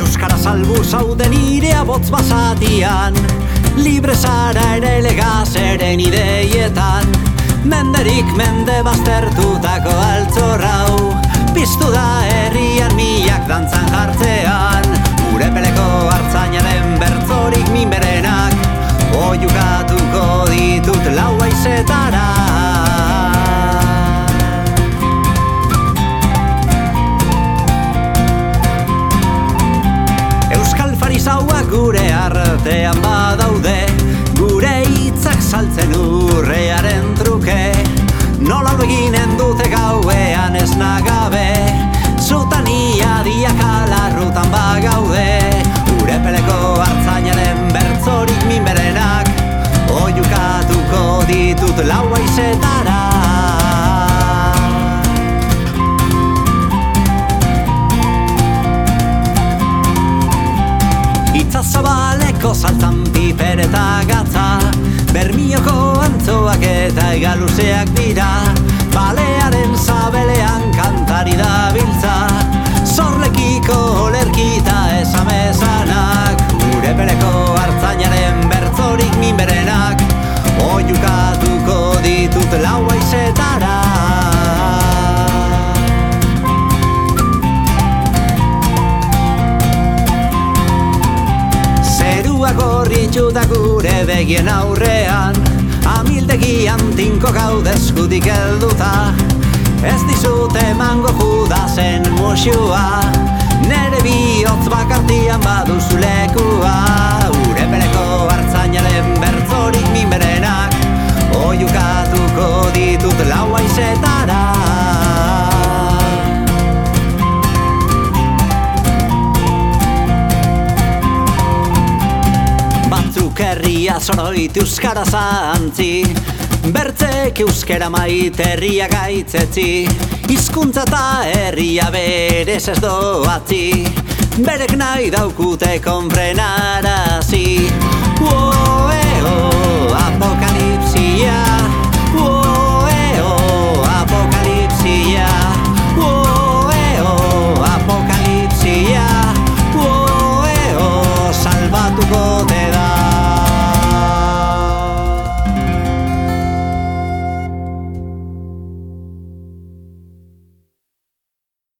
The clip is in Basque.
Euskara salbu zaude nire abotz basatian. Libre zara ere legaz eren ideietan. Menderik mende baztertutako altzorrau artean badaude Gure hitzak saltzen urrearen truke. Nola eginen dute gauean ez nagabe Zutania diak alarrutan bagaude Itzazabaleko saltzan piper eta gatza. Bermioko antzoak eta egaluzeak dira Zerua gorritxu da gure begien aurrean Amildegian tinko gaude eskutik helduta. Ez dizut emango judazen musua Nere bihotz bakartian baduzu lekua Herria zoroit euskara zantzi. Bertzek euskera maite herria gaitzetzi. Hizkuntza eta herria berez ez doatzi. Berek nahi daukute konfrenarazi